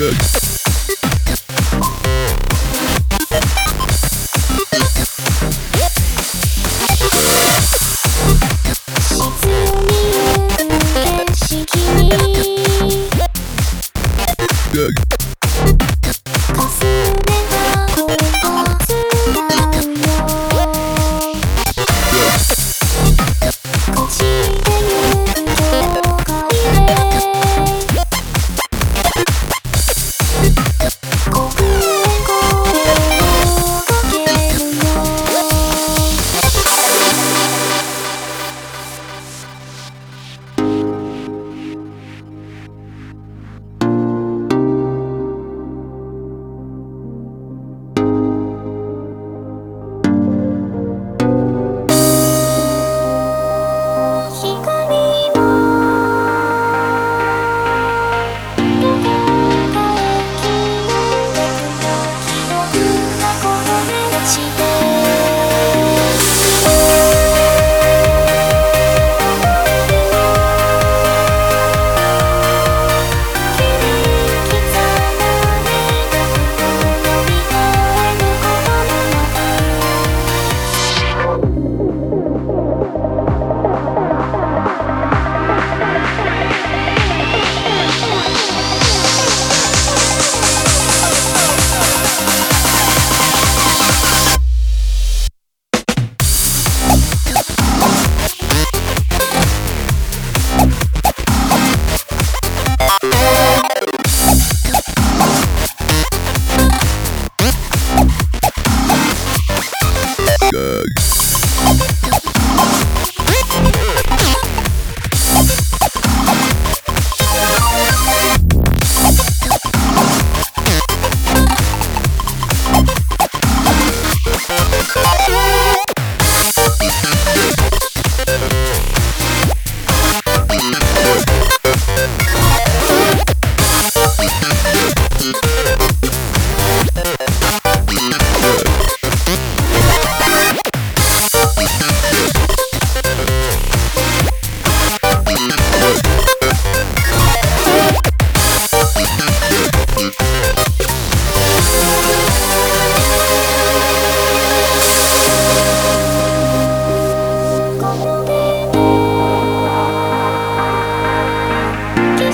good.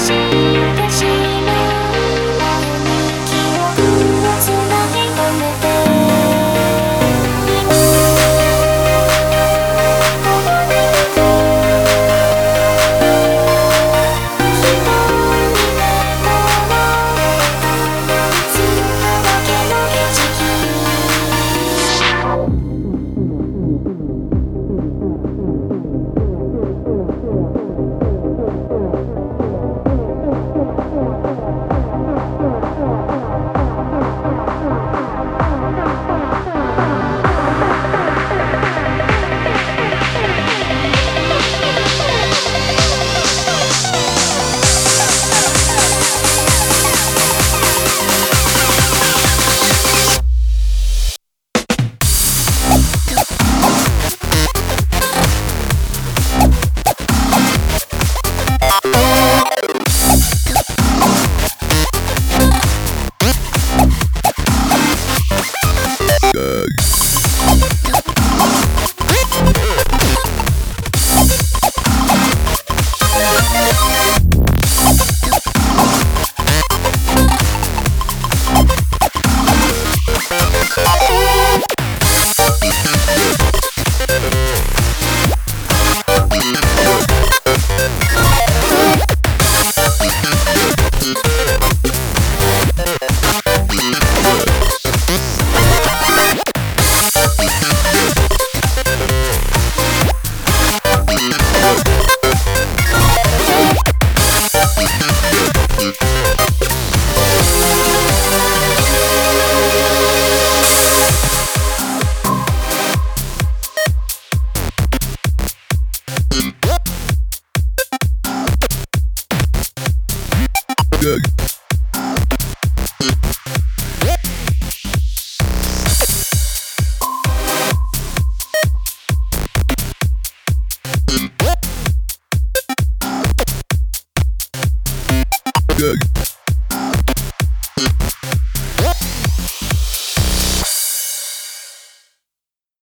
Podcast. Good.